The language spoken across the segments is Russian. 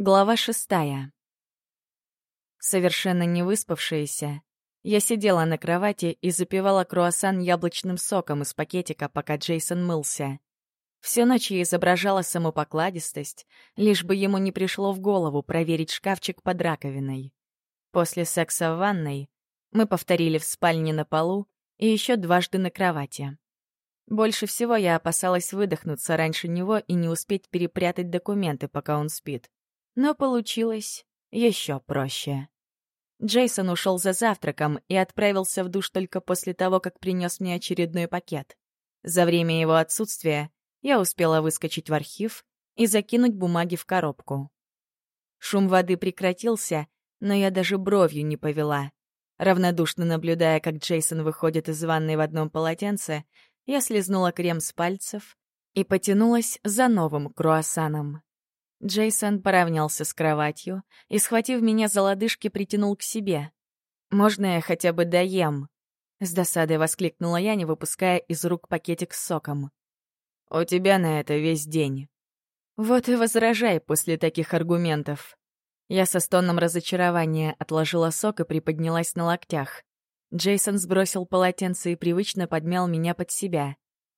Глава шестая. Совершенно не выспавшаяся, я сидела на кровати и запивала круассан яблочным соком из пакетика, пока Джейсон мылся. Всю ночь я изображала самопокладистость, лишь бы ему не пришло в голову проверить шкафчик под раковиной. После секса в ванной мы повторили в спальне на полу и еще дважды на кровати. Больше всего я опасалась выдохнуться раньше него и не успеть перепрятать документы, пока он спит. Но получилось еще проще. Джейсон ушел за завтраком и отправился в душ только после того, как принес мне очередной пакет. За время его отсутствия я успела выскочить в архив и закинуть бумаги в коробку. Шум воды прекратился, но я даже бровью не повела. Равнодушно наблюдая, как Джейсон выходит из ванной в одном полотенце, я слезнула крем с пальцев и потянулась за новым круассаном. Джейсон поравнялся с кроватью и, схватив меня за лодыжки, притянул к себе. «Можно я хотя бы доем?» С досадой воскликнула я, не выпуская из рук пакетик с соком. «У тебя на это весь день». Вот и возражай после таких аргументов. Я со стоном разочарования отложила сок и приподнялась на локтях. Джейсон сбросил полотенце и привычно подмял меня под себя.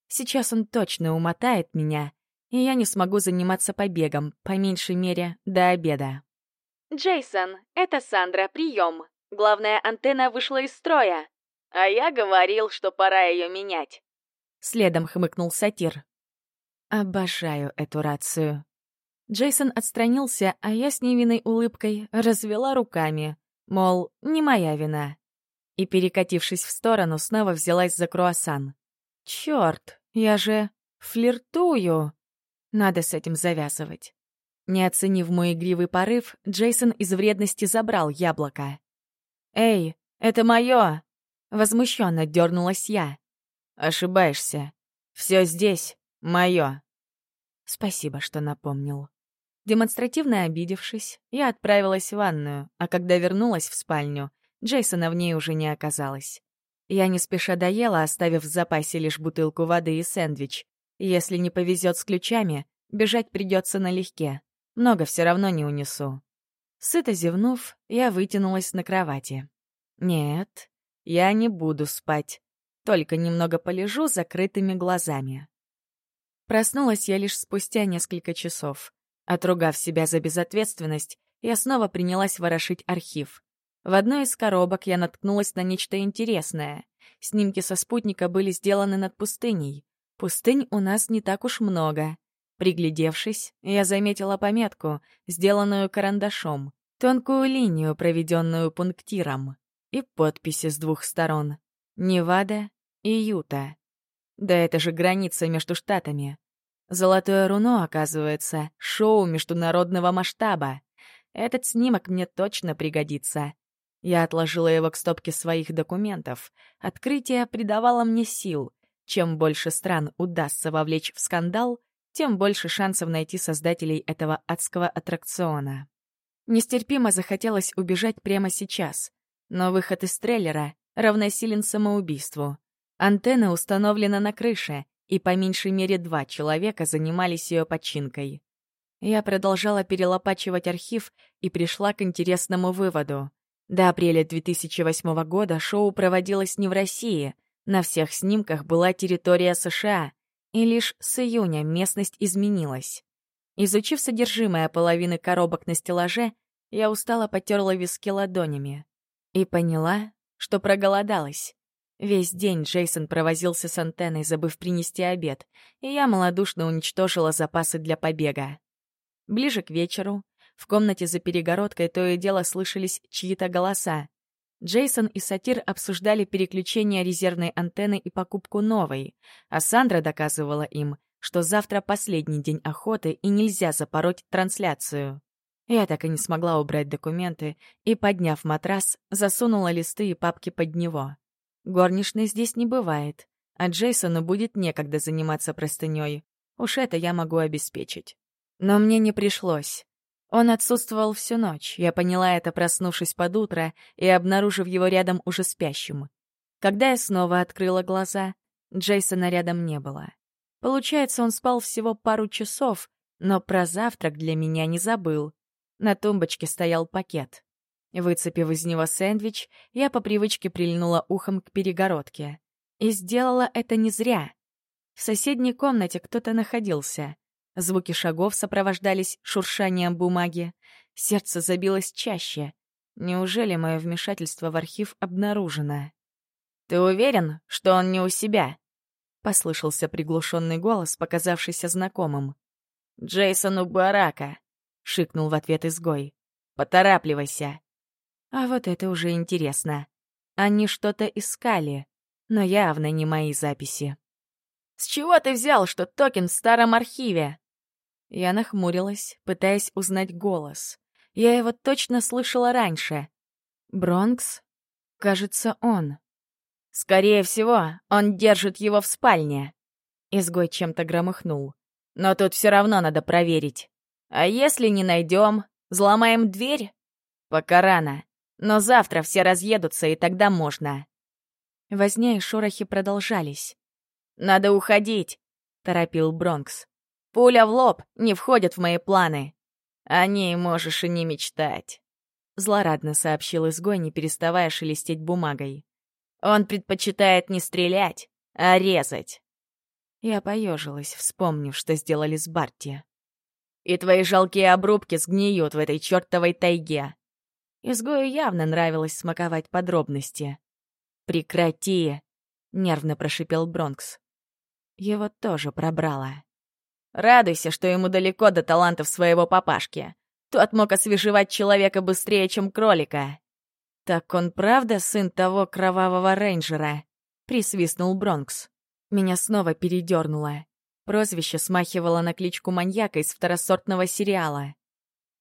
Сейчас он точно умотает меня, и я не смогу заниматься побегом, по меньшей мере, до обеда. «Джейсон, это Сандра, прием. Главная антенна вышла из строя. А я говорил, что пора ее менять». Следом хмыкнул сатир. Обожаю эту рацию. Джейсон отстранился, а я с невинной улыбкой развела руками, мол, не моя вина. И, перекатившись в сторону, снова взялась за круассан. Черт, я же флиртую. Надо с этим завязывать. Не оценив мой игривый порыв, Джейсон из вредности забрал яблоко. «Эй, это мое!» Возмущенно дернулась я. «Ошибаешься. Все здесь мое». Спасибо, что напомнил. Демонстративно обидевшись, я отправилась в ванную, а когда вернулась в спальню, Джейсона в ней уже не оказалось. Я не спеша доела, оставив в запасе лишь бутылку воды и сэндвич, если не повезет с ключами, бежать придется налегке. Много все равно не унесу. Сыто зевнув, я вытянулась на кровати. Нет, я не буду спать. Только немного полежу закрытыми глазами. Проснулась я лишь спустя несколько часов. Отругав себя за безответственность, я снова принялась ворошить архив. В одной из коробок я наткнулась на нечто интересное. Снимки со спутника были сделаны над пустыней. Пустынь у нас не так уж много. Приглядевшись, я заметила пометку, сделанную карандашом, тонкую линию, проведенную пунктиром, и подписи с двух сторон — Невада и Юта. Да это же граница между штатами. Золотое руно, оказывается, шоу международного масштаба. Этот снимок мне точно пригодится. Я отложила его к стопке своих документов. Открытие придавало мне сил — чем больше стран удастся вовлечь в скандал, тем больше шансов найти создателей этого адского аттракциона. Нестерпимо захотелось убежать прямо сейчас, но выход из трейлера равносилен самоубийству. Антенна установлена на крыше, и по меньшей мере два человека занимались ее починкой. Я продолжала перелопачивать архив и пришла к интересному выводу. До апреля 2008 года шоу проводилось не в России — на всех снимках была территория США, и лишь с июня местность изменилась. Изучив содержимое половины коробок на стеллаже, я устало потерла виски ладонями и поняла, что проголодалась. Весь день Джейсон провозился с антенной, забыв принести обед, и я малодушно уничтожила запасы для побега. Ближе к вечеру в комнате за перегородкой то и дело слышались чьи-то голоса. Джейсон и Сатир обсуждали переключение резервной антенны и покупку новой, а Сандра доказывала им, что завтра последний день охоты и нельзя запороть трансляцию. Я так и не смогла убрать документы и, подняв матрас, засунула листы и папки под него. Горничной здесь не бывает, а Джейсону будет некогда заниматься простыней. Уж это я могу обеспечить. Но мне не пришлось. Он отсутствовал всю ночь, я поняла это, проснувшись под утро и обнаружив его рядом уже спящим. Когда я снова открыла глаза, Джейсона рядом не было. Получается, он спал всего пару часов, но про завтрак для меня не забыл. На тумбочке стоял пакет. Выцепив из него сэндвич, я по привычке прильнула ухом к перегородке. И сделала это не зря. В соседней комнате кто-то находился. Звуки шагов сопровождались шуршанием бумаги. Сердце забилось чаще. Неужели мое вмешательство в архив обнаружено? «Ты уверен, что он не у себя?» — послышался приглушенный голос, показавшийся знакомым. «Джейсон у барака», — шикнул в ответ изгой. «Поторапливайся». А вот это уже интересно. Они что-то искали, но явно не мои записи. «С чего ты взял, что токен в старом архиве?» Я нахмурилась, пытаясь узнать голос. Я его точно слышала раньше. Бронкс? Кажется, он. Скорее всего, он держит его в спальне. Изгой чем-то громыхнул. Но тут все равно надо проверить. А если не найдем, взломаем дверь? Пока рано. Но завтра все разъедутся, и тогда можно. Возня и шорохи продолжались. «Надо уходить», — торопил Бронкс. «Пуля в лоб не входит в мои планы. О ней можешь и не мечтать», — злорадно сообщил изгой, не переставая шелестеть бумагой. Он предпочитает не стрелять, а резать. Я поежилась, вспомнив, что сделали с Барти. И твои жалкие обрубки сгниют в этой чертовой тайге. Изгою явно нравилось смаковать подробности. «Прекрати!» — нервно прошипел Бронкс. Его тоже пробрало. «Радуйся, что ему далеко до талантов своего папашки. Тот мог освежевать человека быстрее, чем кролика». «Так он правда сын того кровавого рейнджера?» — присвистнул Бронкс. Меня снова передернуло. Прозвище смахивало на кличку маньяка из второсортного сериала.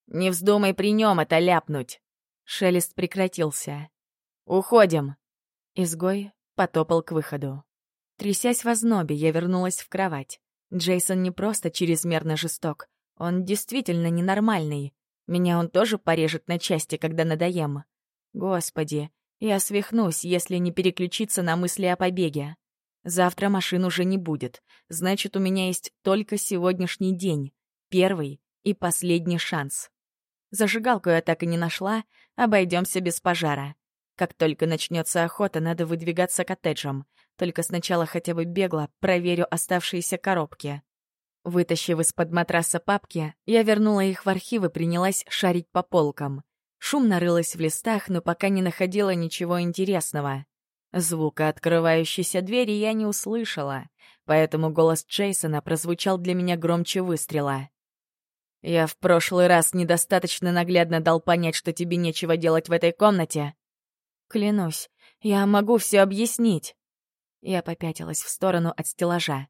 «Не вздумай при нем это ляпнуть!» Шелест прекратился. «Уходим!» Изгой потопал к выходу. Трясясь в ознобе, я вернулась в кровать. Джейсон не просто чрезмерно жесток. Он действительно ненормальный. Меня он тоже порежет на части, когда надоем. Господи, я свихнусь, если не переключиться на мысли о побеге. Завтра машин уже не будет. Значит, у меня есть только сегодняшний день. Первый и последний шанс. Зажигалку я так и не нашла, обойдемся без пожара. Как только начнется охота, надо выдвигаться коттеджем. Только сначала хотя бы бегло проверю оставшиеся коробки. Вытащив из-под матраса папки, я вернула их в архив и принялась шарить по полкам. Шумно рылась в листах, но пока не находила ничего интересного. Звука открывающейся двери я не услышала, поэтому голос Джейсона прозвучал для меня громче выстрела. «Я в прошлый раз недостаточно наглядно дал понять, что тебе нечего делать в этой комнате». «Клянусь, я могу все объяснить». Я попятилась в сторону от стеллажа.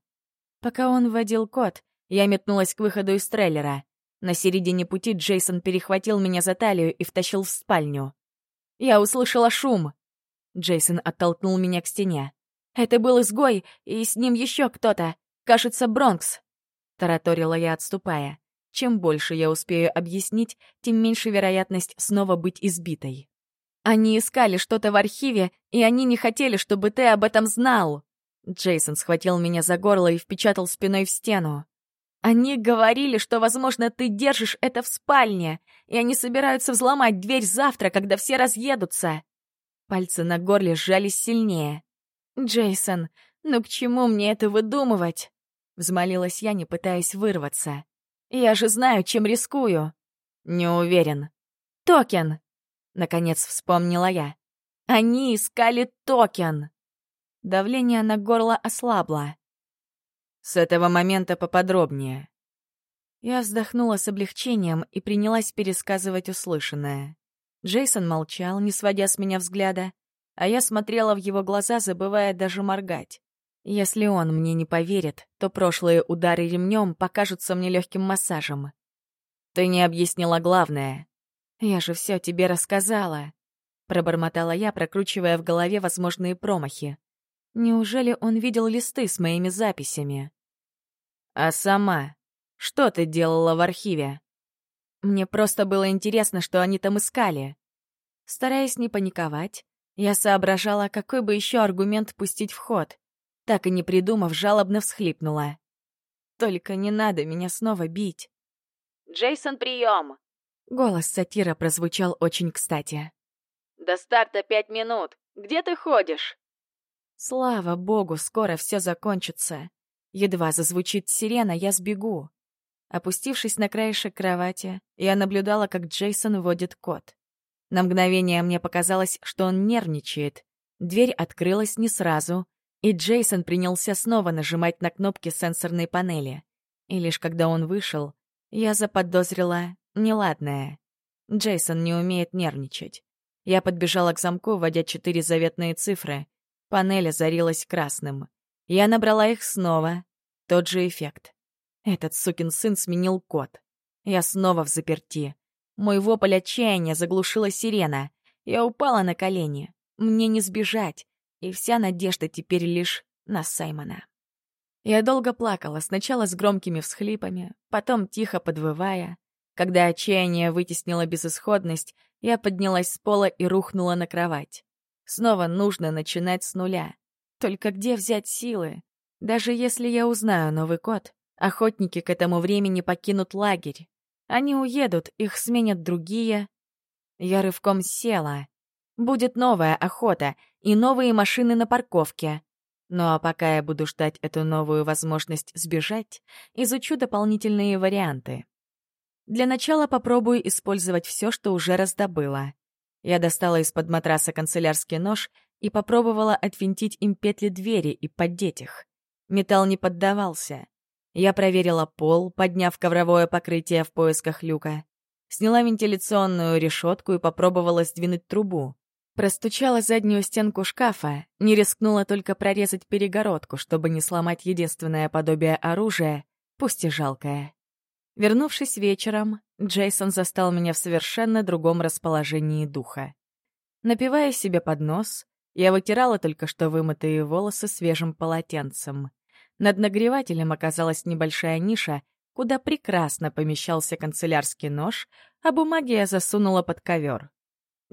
Пока он вводил код, я метнулась к выходу из трейлера. На середине пути Джейсон перехватил меня за талию и втащил в спальню. Я услышала шум. Джейсон оттолкнул меня к стене. «Это был изгой, и с ним еще кто-то. Кажется, Бронкс», — тараторила я, отступая. Чем больше я успею объяснить, тем меньше вероятность снова быть избитой. «Они искали что-то в архиве, и они не хотели, чтобы ты об этом знал!» Джейсон схватил меня за горло и впечатал спиной в стену. Они говорили, что, возможно, ты держишь это в спальне, и они собираются взломать дверь завтра, когда все разъедутся. Пальцы на горле сжались сильнее. «Джейсон, ну к чему мне это выдумывать?» Взмолилась я, не пытаясь вырваться. «Я же знаю, чем рискую». «Не уверен». «Токен!» Наконец вспомнила я. «Они искали токен!» Давление на горло ослабло. С этого момента поподробнее. Я вздохнула с облегчением и принялась пересказывать услышанное. Джейсон молчал, не сводя с меня взгляда, а я смотрела в его глаза, забывая даже моргать. Если он мне не поверит, то прошлые удары ремнем покажутся мне легким массажем. Ты не объяснила главное. Я же все тебе рассказала. Пробормотала я, прокручивая в голове возможные промахи. Неужели он видел листы с моими записями? А сама? Что ты делала в архиве? Мне просто было интересно, что они там искали. Стараясь не паниковать, я соображала, какой бы еще аргумент пустить в ход. Так и не придумав, жалобно всхлипнула. «Только не надо меня снова бить». «Джейсон, прием!» Голос сатира прозвучал очень кстати. «До старта пять минут. Где ты ходишь?» Слава богу, скоро все закончится. Едва зазвучит сирена, я сбегу. Опустившись на краешек кровати, я наблюдала, как Джейсон водит кот. На мгновение мне показалось, что он нервничает. Дверь открылась не сразу, и Джейсон принялся снова нажимать на кнопки сенсорной панели. И лишь когда он вышел, я заподозрила неладное. Джейсон не умеет нервничать. Я подбежала к замку, вводя четыре заветные цифры. Панель озарилась красным. Я набрала их снова. Тот же эффект. Этот сукин сын сменил код. Я снова в заперти. Мой вопль отчаяния заглушила сирена. Я упала на колени. Мне не сбежать. И вся надежда теперь лишь на Саймона. Я долго плакала, сначала с громкими всхлипами, потом тихо подвывая. Когда отчаяние вытеснило безысходность, я поднялась с пола и рухнула на кровать. Снова нужно начинать с нуля. Только где взять силы? Даже если я узнаю новый код, охотники к этому времени покинут лагерь. Они уедут, их сменят другие. Я рывком села. Будет новая охота и новые машины на парковке. Ну а пока я буду ждать эту новую возможность сбежать, изучу дополнительные варианты. Для начала попробую использовать все, что уже раздобыла. Я достала из-под матраса канцелярский нож и попробовала отвинтить им петли двери и поддеть их. Металл не поддавался. Я проверила пол, подняв ковровое покрытие в поисках люка. Сняла вентиляционную решетку и попробовала сдвинуть трубу. Простучала заднюю стенку шкафа, не рискнула только прорезать перегородку, чтобы не сломать единственное подобие оружия, пусть и жалкое. Вернувшись вечером, Джейсон застал меня в совершенно другом расположении духа. Напивая себе под нос, я вытирала только что вымытые волосы свежим полотенцем. Над нагревателем оказалась небольшая ниша, куда прекрасно помещался канцелярский нож, а бумаги я засунула под ковер.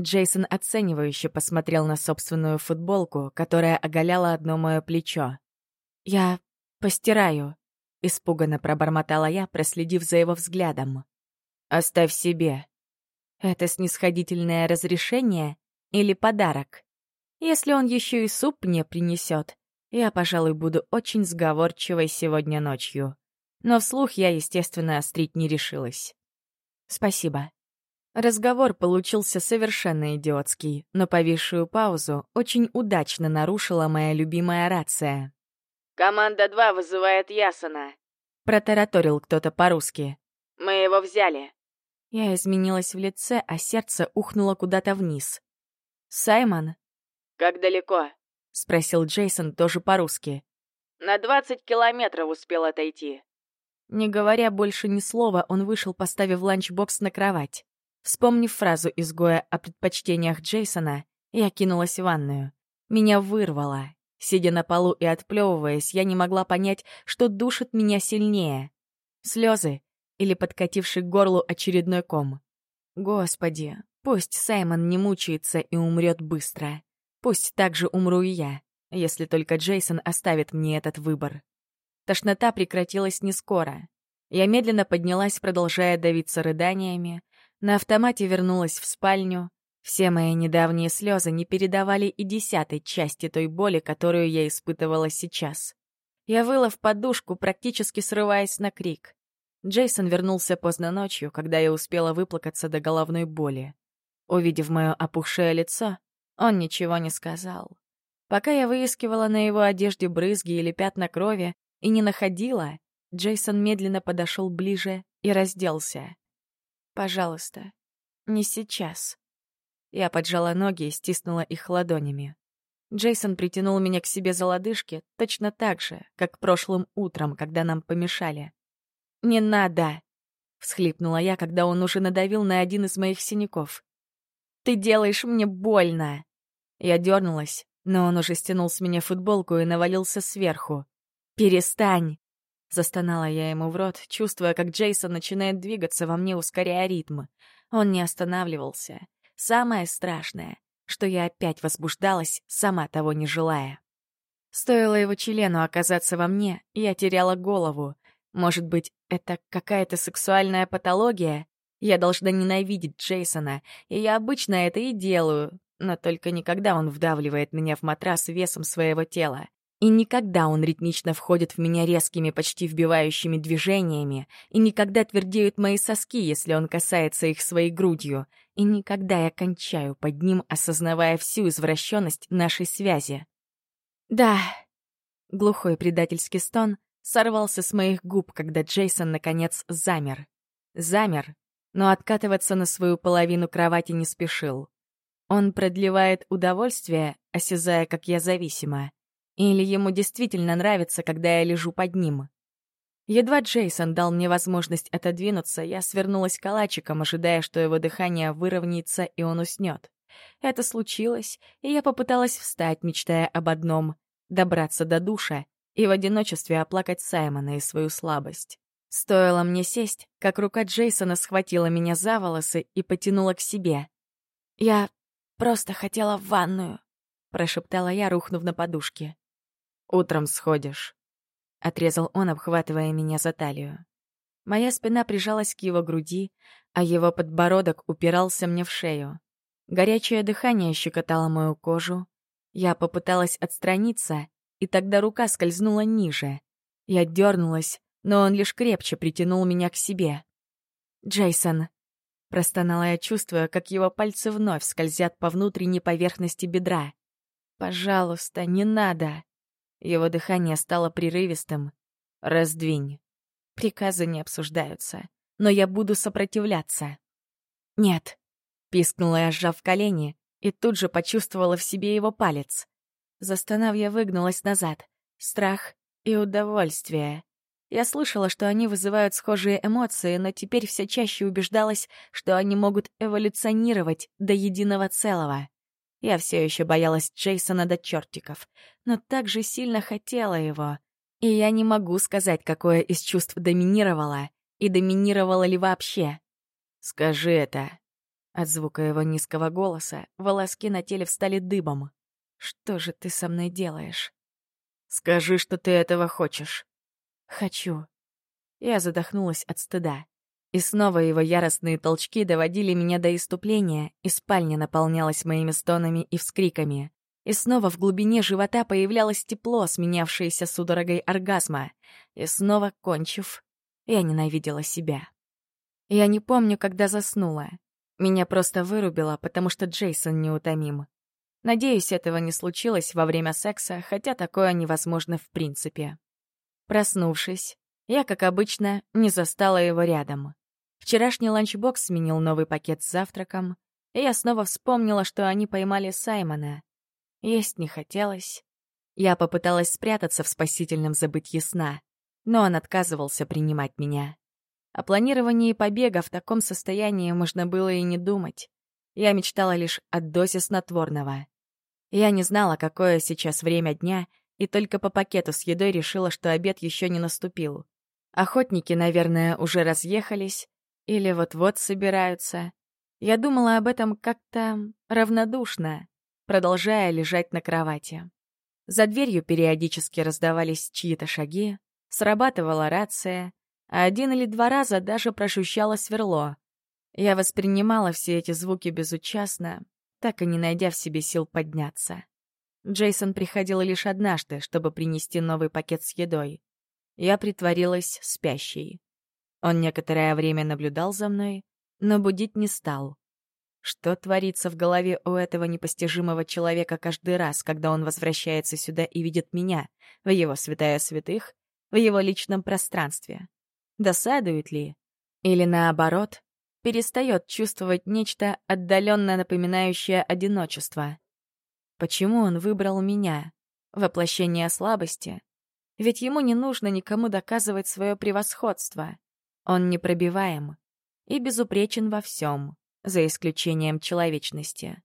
Джейсон оценивающе посмотрел на собственную футболку, которая оголяла одно мое плечо. «Я постираю», — испуганно пробормотала я, проследив за его взглядом. «Оставь себе». «Это снисходительное разрешение или подарок? Если он еще и суп мне принесет, я, пожалуй, буду очень сговорчивой сегодня ночью». Но вслух я, естественно, острить не решилась. «Спасибо», Разговор получился совершенно идиотский, но повисшую паузу очень удачно нарушила моя любимая рация. «Команда 2 вызывает Ясона», — протараторил кто-то по-русски. «Мы его взяли». Я изменилась в лице, а сердце ухнуло куда-то вниз. «Саймон?» «Как далеко?» — спросил Джейсон тоже по-русски. «На 20 километров успел отойти». Не говоря больше ни слова, он вышел, поставив ланчбокс на кровать. Вспомнив фразу изгоя о предпочтениях Джейсона, я кинулась в ванную. Меня вырвало. Сидя на полу и отплевываясь, я не могла понять, что душит меня сильнее. Слезы или подкативший к горлу очередной ком. Господи, пусть Саймон не мучается и умрет быстро. Пусть так же умру и я, если только Джейсон оставит мне этот выбор. Тошнота прекратилась не скоро. Я медленно поднялась, продолжая давиться рыданиями, на автомате вернулась в спальню. Все мои недавние слезы не передавали и десятой части той боли, которую я испытывала сейчас. Я выла в подушку, практически срываясь на крик. Джейсон вернулся поздно ночью, когда я успела выплакаться до головной боли. Увидев мое опухшее лицо, он ничего не сказал. Пока я выискивала на его одежде брызги или пятна крови и не находила, Джейсон медленно подошел ближе и разделся. Пожалуйста, не сейчас. Я поджала ноги и стиснула их ладонями. Джейсон притянул меня к себе за лодыжки точно так же, как прошлым утром, когда нам помешали. «Не надо!» — всхлипнула я, когда он уже надавил на один из моих синяков. «Ты делаешь мне больно!» Я дернулась, но он уже стянул с меня футболку и навалился сверху. «Перестань!» Застонала я ему в рот, чувствуя, как Джейсон начинает двигаться во мне, ускоряя ритм. Он не останавливался. Самое страшное, что я опять возбуждалась, сама того не желая. Стоило его члену оказаться во мне, я теряла голову. Может быть, это какая-то сексуальная патология? Я должна ненавидеть Джейсона, и я обычно это и делаю, но только никогда он вдавливает меня в матрас весом своего тела. И никогда он ритмично входит в меня резкими, почти вбивающими движениями, и никогда твердеют мои соски, если он касается их своей грудью, и никогда я кончаю под ним, осознавая всю извращенность нашей связи. Да, глухой предательский стон сорвался с моих губ, когда Джейсон, наконец, замер. Замер, но откатываться на свою половину кровати не спешил. Он продлевает удовольствие, осязая, как я зависима. Или ему действительно нравится, когда я лежу под ним. Едва Джейсон дал мне возможность отодвинуться, я свернулась калачиком, ожидая, что его дыхание выровняется и он уснет. Это случилось, и я попыталась встать, мечтая об одном — добраться до душа и в одиночестве оплакать Саймона и свою слабость. Стоило мне сесть, как рука Джейсона схватила меня за волосы и потянула к себе. «Я просто хотела в ванную», — прошептала я, рухнув на подушке. «Утром сходишь», — отрезал он, обхватывая меня за талию. Моя спина прижалась к его груди, а его подбородок упирался мне в шею. Горячее дыхание щекотало мою кожу. Я попыталась отстраниться, и тогда рука скользнула ниже. Я дернулась, но он лишь крепче притянул меня к себе. «Джейсон», — простонала я, чувствуя, как его пальцы вновь скользят по внутренней поверхности бедра. «Пожалуйста, не надо!» Его дыхание стало прерывистым. «Раздвинь». Приказы не обсуждаются, но я буду сопротивляться. «Нет», — пискнула я, сжав колени, и тут же почувствовала в себе его палец. Застонав, я выгнулась назад. Страх и удовольствие. Я слышала, что они вызывают схожие эмоции, но теперь все чаще убеждалась, что они могут эволюционировать до единого целого. Я все еще боялась Джейсона до чертиков, но так же сильно хотела его. И я не могу сказать, какое из чувств доминировало, и доминировало ли вообще. «Скажи это». От звука его низкого голоса волоски на теле встали дыбом. «Что же ты со мной делаешь?» «Скажи, что ты этого хочешь». «Хочу». Я задохнулась от стыда. И снова его яростные толчки доводили меня до иступления, и спальня наполнялась моими стонами и вскриками. И снова в глубине живота появлялось тепло, сменявшееся судорогой оргазма. И снова, кончив, я ненавидела себя. Я не помню, когда заснула. Меня просто вырубило, потому что Джейсон неутомим. Надеюсь, этого не случилось во время секса, хотя такое невозможно в принципе. Проснувшись, я, как обычно, не застала его рядом. Вчерашний ланчбокс сменил новый пакет с завтраком, и я снова вспомнила, что они поймали Саймона. Есть не хотелось. Я попыталась спрятаться в спасительном забытье сна, но он отказывался принимать меня. О планировании побега в таком состоянии можно было и не думать. Я мечтала лишь о дозе снотворного. Я не знала, какое сейчас время дня, и только по пакету с едой решила, что обед еще не наступил. Охотники, наверное, уже разъехались или вот-вот собираются. Я думала об этом как-то равнодушно, продолжая лежать на кровати. За дверью периодически раздавались чьи-то шаги, срабатывала рация, а один или два раза даже прошущало сверло. Я воспринимала все эти звуки безучастно, так и не найдя в себе сил подняться. Джейсон приходил лишь однажды, чтобы принести новый пакет с едой. Я притворилась спящей. Он некоторое время наблюдал за мной, но будить не стал. Что творится в голове у этого непостижимого человека каждый раз, когда он возвращается сюда и видит меня, в его святая святых, в его личном пространстве? Досадует ли? Или наоборот, перестает чувствовать нечто отдаленно напоминающее одиночество? Почему он выбрал меня? Воплощение слабости? Ведь ему не нужно никому доказывать свое превосходство. Он непробиваем и безупречен во всем, за исключением человечности.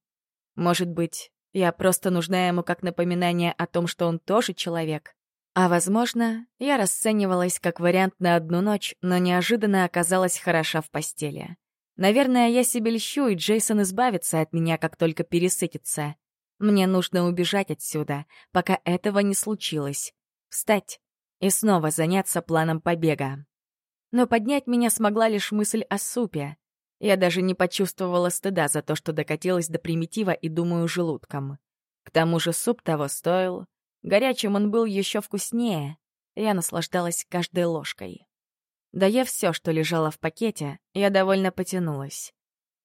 Может быть, я просто нужна ему как напоминание о том, что он тоже человек? А, возможно, я расценивалась как вариант на одну ночь, но неожиданно оказалась хороша в постели. Наверное, я себе льщу, и Джейсон избавится от меня, как только пересытится. Мне нужно убежать отсюда, пока этого не случилось. Встать и снова заняться планом побега. Но поднять меня смогла лишь мысль о супе. Я даже не почувствовала стыда за то, что докатилась до примитива и думаю желудком. К тому же суп того стоил. Горячим он был еще вкуснее. Я наслаждалась каждой ложкой. Доев все, что лежало в пакете, я довольно потянулась.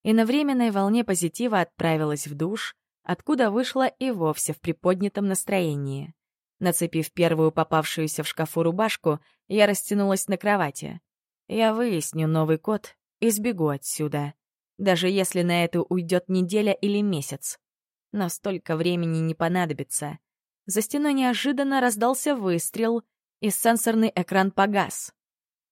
И на временной волне позитива отправилась в душ, откуда вышла и вовсе в приподнятом настроении. Нацепив первую попавшуюся в шкафу рубашку, я растянулась на кровати. Я выясню новый код и сбегу отсюда. Даже если на это уйдет неделя или месяц. Но столько времени не понадобится. За стеной неожиданно раздался выстрел, и сенсорный экран погас.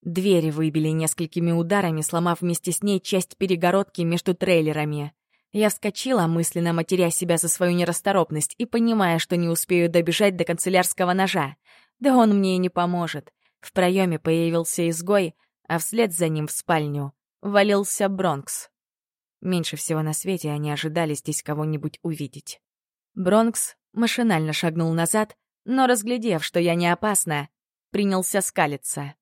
Двери выбили несколькими ударами, сломав вместе с ней часть перегородки между трейлерами. Я вскочила, мысленно матеря себя за свою нерасторопность и понимая, что не успею добежать до канцелярского ножа. Да он мне и не поможет. В проеме появился изгой, а вслед за ним в спальню валился Бронкс. Меньше всего на свете они ожидали здесь кого-нибудь увидеть. Бронкс машинально шагнул назад, но, разглядев, что я не опасна, принялся скалиться.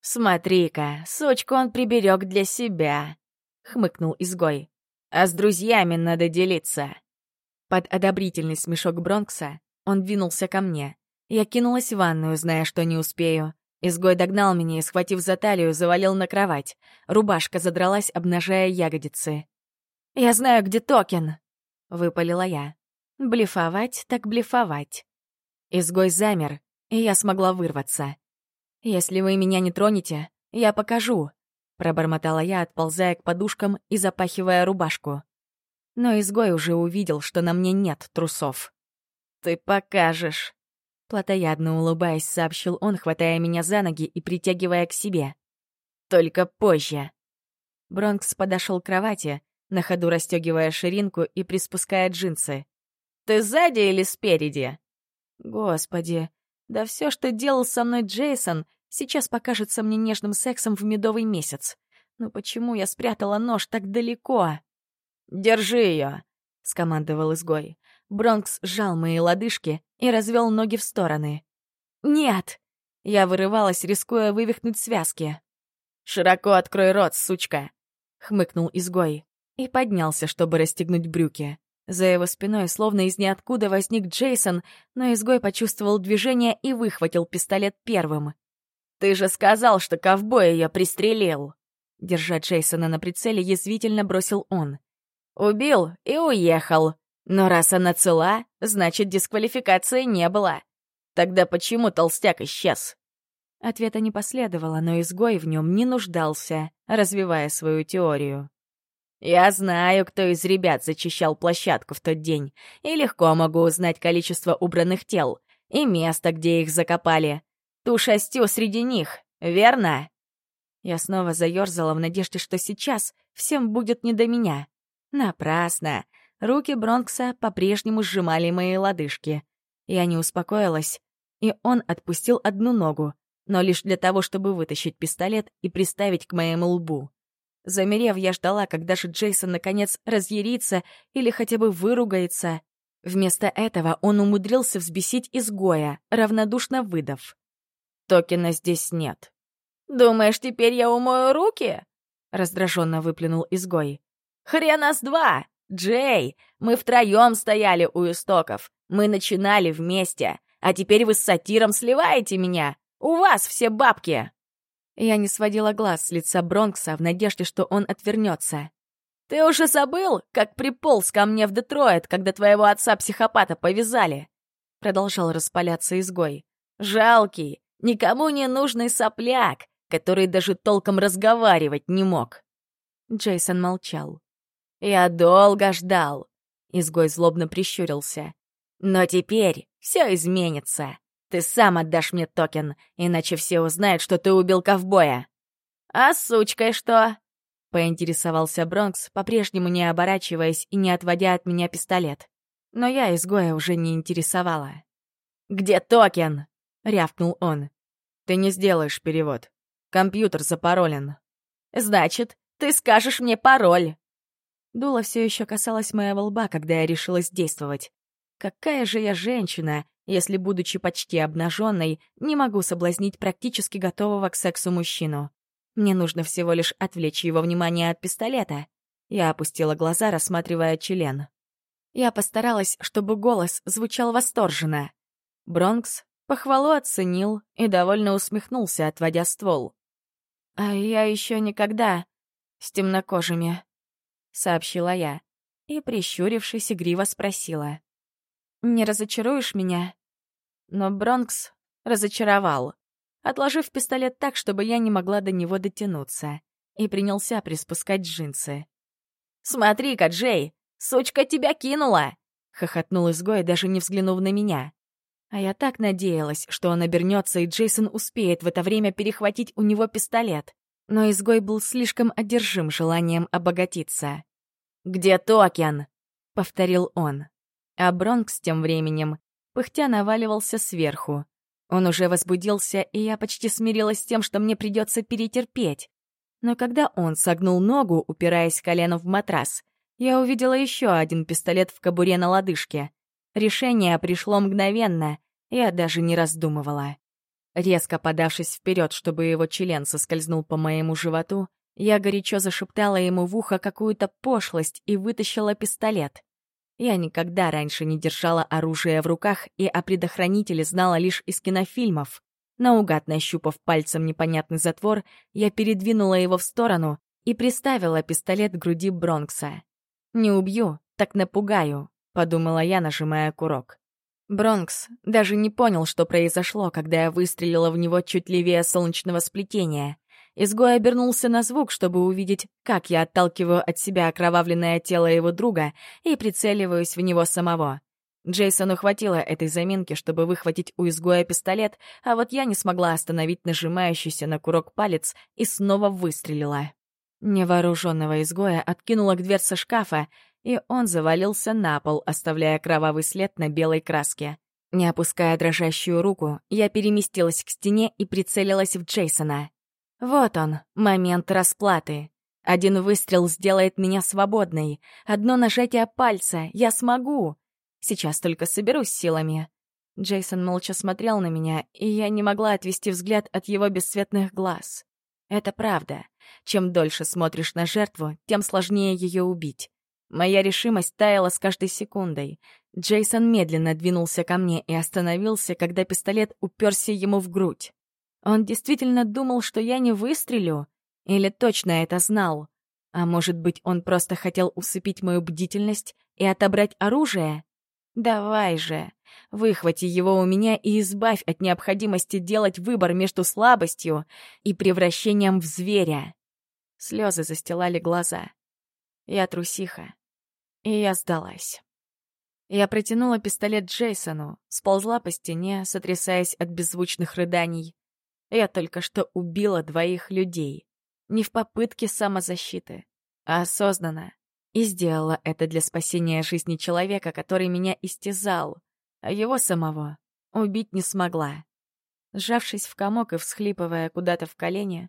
«Смотри-ка, сучку он приберег для себя», — хмыкнул изгой. «А с друзьями надо делиться». Под одобрительный смешок Бронкса он двинулся ко мне. Я кинулась в ванную, зная, что не успею. Изгой догнал меня и, схватив за талию, завалил на кровать. Рубашка задралась, обнажая ягодицы. «Я знаю, где токен!» — выпалила я. «Блефовать так блефовать». Изгой замер, и я смогла вырваться. «Если вы меня не тронете, я покажу», — пробормотала я, отползая к подушкам и запахивая рубашку. Но изгой уже увидел, что на мне нет трусов. «Ты покажешь», — плотоядно улыбаясь, сообщил он, хватая меня за ноги и притягивая к себе. «Только позже». Бронкс подошел к кровати, на ходу расстегивая ширинку и приспуская джинсы. «Ты сзади или спереди?» «Господи, да все, что делал со мной Джейсон, сейчас покажется мне нежным сексом в медовый месяц. Но почему я спрятала нож так далеко? «Держи ее!» — скомандовал изгой. Бронкс сжал мои лодыжки и развел ноги в стороны. «Нет!» — я вырывалась, рискуя вывихнуть связки. «Широко открой рот, сучка!» — хмыкнул изгой и поднялся, чтобы расстегнуть брюки. За его спиной словно из ниоткуда возник Джейсон, но изгой почувствовал движение и выхватил пистолет первым. «Ты же сказал, что ковбой ее пристрелил!» Держа Джейсона на прицеле, язвительно бросил он. «Убил и уехал. Но раз она цела, значит, дисквалификации не было. Тогда почему толстяк исчез?» Ответа не последовало, но изгой в нем не нуждался, развивая свою теорию. Я знаю, кто из ребят зачищал площадку в тот день, и легко могу узнать количество убранных тел и место, где их закопали. Ту шастю среди них, верно? Я снова заёрзала в надежде, что сейчас всем будет не до меня. Напрасно. Руки Бронкса по-прежнему сжимали мои лодыжки. Я не успокоилась, и он отпустил одну ногу, но лишь для того, чтобы вытащить пистолет и приставить к моему лбу. Замерев, я ждала, когда же Джейсон наконец разъярится или хотя бы выругается. Вместо этого он умудрился взбесить изгоя, равнодушно выдав. «Токена здесь нет». «Думаешь, теперь я умою руки?» — раздраженно выплюнул изгой. «Хрена с два! Джей, мы втроем стояли у истоков. Мы начинали вместе, а теперь вы с сатиром сливаете меня. У вас все бабки!» Я не сводила глаз с лица Бронкса в надежде, что он отвернется. «Ты уже забыл, как приполз ко мне в Детройт, когда твоего отца-психопата повязали?» Продолжал распаляться изгой. «Жалкий, никому не нужный сопляк, который даже толком разговаривать не мог». Джейсон молчал. «Я долго ждал», — изгой злобно прищурился. «Но теперь все изменится. Ты сам отдашь мне токен, иначе все узнают, что ты убил ковбоя». «А с сучкой что?» — поинтересовался Бронкс, по-прежнему не оборачиваясь и не отводя от меня пистолет. Но я изгоя уже не интересовала. «Где токен?» — рявкнул он. «Ты не сделаешь перевод. Компьютер запаролен». «Значит, ты скажешь мне пароль». Дуло все еще касалось моего лба, когда я решилась действовать. Какая же я женщина, если, будучи почти обнаженной, не могу соблазнить практически готового к сексу мужчину. Мне нужно всего лишь отвлечь его внимание от пистолета. Я опустила глаза, рассматривая член. Я постаралась, чтобы голос звучал восторженно. Бронкс похвалу оценил и довольно усмехнулся, отводя ствол. «А я еще никогда с темнокожими», — сообщила я, и, прищурившись, игриво спросила. «Не разочаруешь меня?» Но Бронкс разочаровал отложив пистолет так, чтобы я не могла до него дотянуться, и принялся приспускать джинсы. «Смотри-ка, Джей, сучка тебя кинула!» — хохотнул изгой, даже не взглянув на меня. А я так надеялась, что он обернется, и Джейсон успеет в это время перехватить у него пистолет. Но изгой был слишком одержим желанием обогатиться. «Где токен?» — повторил он. А Бронкс тем временем, пыхтя, наваливался сверху, он уже возбудился, и я почти смирилась с тем, что мне придется перетерпеть. Но когда он согнул ногу, упираясь коленом в матрас, я увидела еще один пистолет в кобуре на лодыжке. Решение пришло мгновенно, я даже не раздумывала. Резко подавшись вперед, чтобы его член соскользнул по моему животу, я горячо зашептала ему в ухо какую-то пошлость и вытащила пистолет. Я никогда раньше не держала оружие в руках и о предохранителе знала лишь из кинофильмов. Наугад нащупав пальцем непонятный затвор, я передвинула его в сторону и приставила пистолет к груди Бронкса. «Не убью, так напугаю», — подумала я, нажимая курок. Бронкс даже не понял, что произошло, когда я выстрелила в него чуть левее солнечного сплетения. Изгой обернулся на звук, чтобы увидеть, как я отталкиваю от себя окровавленное тело его друга и прицеливаюсь в него самого. Джейсону хватило этой заминки, чтобы выхватить у изгоя пистолет, а вот я не смогла остановить нажимающийся на курок палец и снова выстрелила. Невооруженного изгоя откинула к дверце шкафа, и он завалился на пол, оставляя кровавый след на белой краске. Не опуская дрожащую руку, я переместилась к стене и прицелилась в Джейсона. Вот он, момент расплаты. Один выстрел сделает меня свободной. Одно нажатие пальца, я смогу. Сейчас только соберусь силами. Джейсон молча смотрел на меня, и я не могла отвести взгляд от его бесцветных глаз. Это правда. Чем дольше смотришь на жертву, тем сложнее ее убить. Моя решимость таяла с каждой секундой. Джейсон медленно двинулся ко мне и остановился, когда пистолет уперся ему в грудь. Он действительно думал, что я не выстрелю? Или точно это знал? А может быть, он просто хотел усыпить мою бдительность и отобрать оружие? Давай же, выхвати его у меня и избавь от необходимости делать выбор между слабостью и превращением в зверя. Слезы застилали глаза. Я трусиха. И я сдалась. Я протянула пистолет Джейсону, сползла по стене, сотрясаясь от беззвучных рыданий. Я только что убила двоих людей. Не в попытке самозащиты, а осознанно. И сделала это для спасения жизни человека, который меня истязал, а его самого убить не смогла. Сжавшись в комок и всхлипывая куда-то в колени,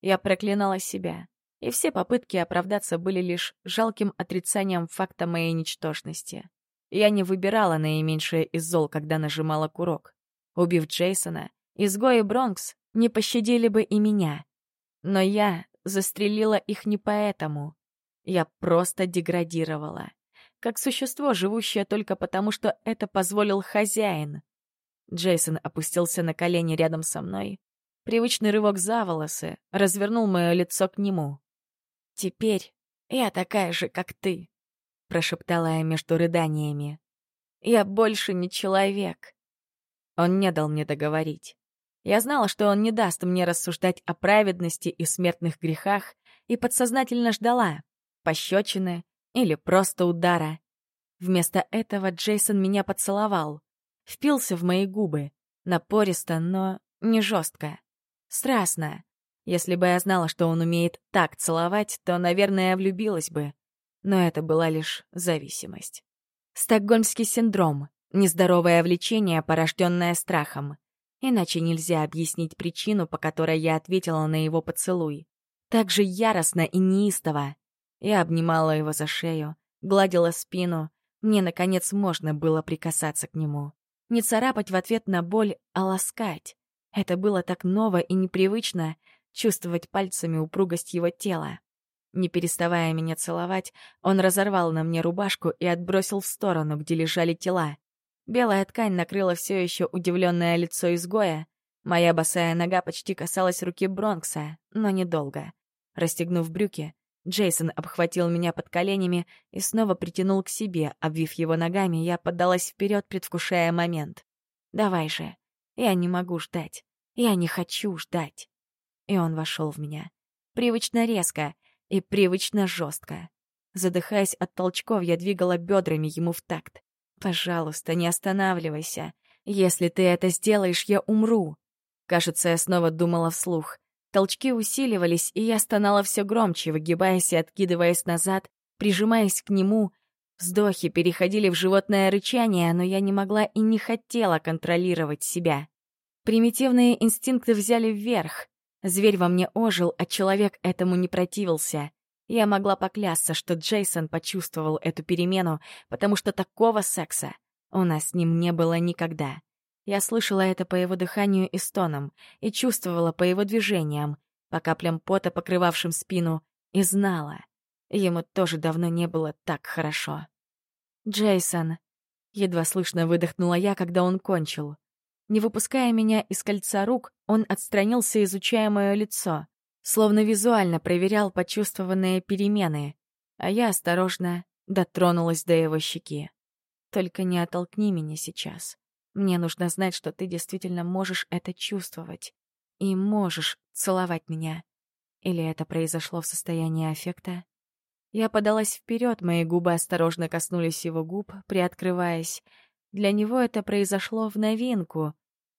я проклинала себя, и все попытки оправдаться были лишь жалким отрицанием факта моей ничтожности. Я не выбирала наименьшее из зол, когда нажимала курок. Убив Джейсона, изгои Бронкс не пощадили бы и меня. Но я застрелила их не поэтому. Я просто деградировала. Как существо, живущее только потому, что это позволил хозяин. Джейсон опустился на колени рядом со мной. Привычный рывок за волосы развернул мое лицо к нему. «Теперь я такая же, как ты», — прошептала я между рыданиями. «Я больше не человек». Он не дал мне договорить. Я знала, что он не даст мне рассуждать о праведности и смертных грехах, и подсознательно ждала пощечины или просто удара. Вместо этого Джейсон меня поцеловал, впился в мои губы, напористо, но не жестко, страстно. Если бы я знала, что он умеет так целовать, то, наверное, влюбилась бы. Но это была лишь зависимость. Стокгольмский синдром — нездоровое влечение, порожденное страхом — Иначе нельзя объяснить причину, по которой я ответила на его поцелуй. Так же яростно и неистово. Я обнимала его за шею, гладила спину. Мне, наконец, можно было прикасаться к нему. Не царапать в ответ на боль, а ласкать. Это было так ново и непривычно. чувствовать пальцами упругость его тела. Не переставая меня целовать, он разорвал на мне рубашку и отбросил в сторону, где лежали тела. Белая ткань накрыла все еще удивленное лицо изгоя. Моя босая нога почти касалась руки Бронкса, но недолго. Расстегнув брюки, Джейсон обхватил меня под коленями и снова притянул к себе, обвив его ногами, я поддалась вперед, предвкушая момент. «Давай же. Я не могу ждать. Я не хочу ждать». И он вошел в меня. Привычно резко и привычно жестко. Задыхаясь от толчков, я двигала бедрами ему в такт. «Пожалуйста, не останавливайся. Если ты это сделаешь, я умру». Кажется, я снова думала вслух. Толчки усиливались, и я стонала все громче, выгибаясь и откидываясь назад, прижимаясь к нему. Вздохи переходили в животное рычание, но я не могла и не хотела контролировать себя. Примитивные инстинкты взяли вверх. Зверь во мне ожил, а человек этому не противился. Я могла поклясться, что Джейсон почувствовал эту перемену, потому что такого секса у нас с ним не было никогда. Я слышала это по его дыханию и стонам, и чувствовала по его движениям, по каплям пота, покрывавшим спину, и знала. Ему тоже давно не было так хорошо. «Джейсон!» — едва слышно выдохнула я, когда он кончил. Не выпуская меня из кольца рук, он отстранился, изучая мое лицо, словно визуально проверял почувствованные перемены, а я осторожно дотронулась до его щеки. «Только не оттолкни меня сейчас. Мне нужно знать, что ты действительно можешь это чувствовать. И можешь целовать меня. Или это произошло в состоянии аффекта? Я подалась вперед, мои губы осторожно коснулись его губ, приоткрываясь. Для него это произошло в новинку.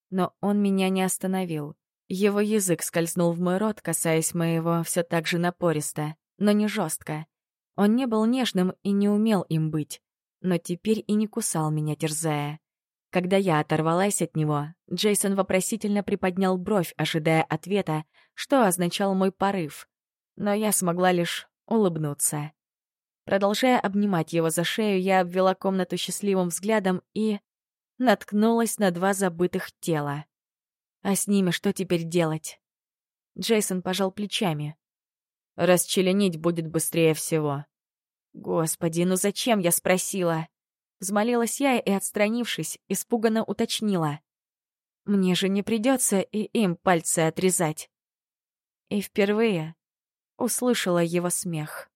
Но он меня не остановил. Его язык скользнул в мой рот, касаясь моего все так же напористо, но не жестко. Он не был нежным и не умел им быть, но теперь и не кусал меня, терзая. Когда я оторвалась от него, Джейсон вопросительно приподнял бровь, ожидая ответа, что означал мой порыв. Но я смогла лишь улыбнуться. Продолжая обнимать его за шею, я обвела комнату счастливым взглядом и... наткнулась на два забытых тела. А с ними что теперь делать? Джейсон пожал плечами. «Расчленить будет быстрее всего». «Господи, ну зачем я спросила?» Взмолилась я и, отстранившись, испуганно уточнила. «Мне же не придется и им пальцы отрезать». И впервые услышала его смех.